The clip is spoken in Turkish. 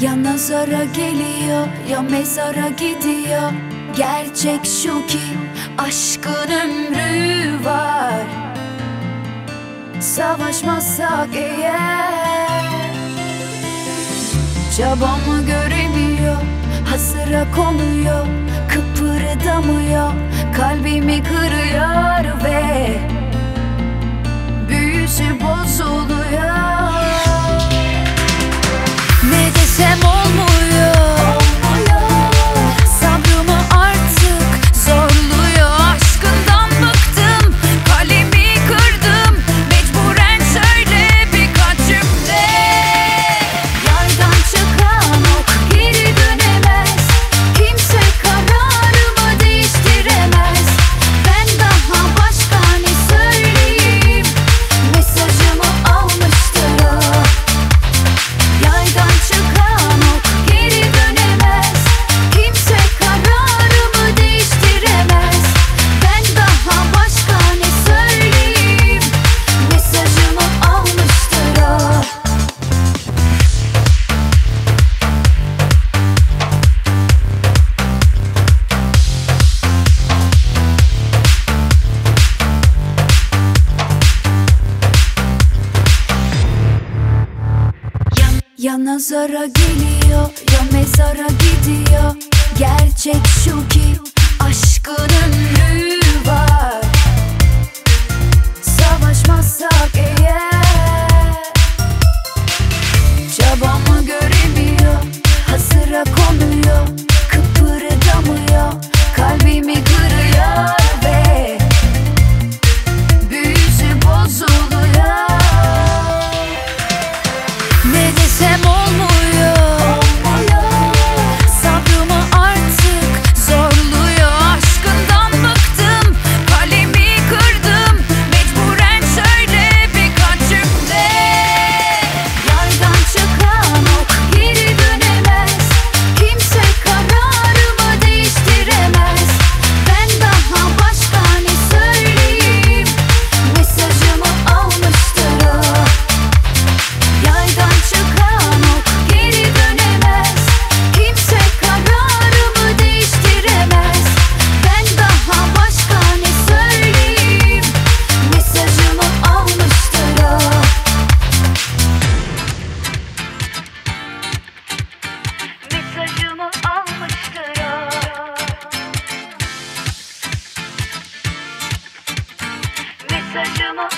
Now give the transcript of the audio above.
Ya nazara geliyor ya mezara gidiyor. Gerçek şu ki aşkın ömrü var. Savaşmazsak eğer Çabamı göremiyor Hasıra konuyor Kıpırdamıyor Kalbimi kırıyor. Ya nazara geliyor ya saçımı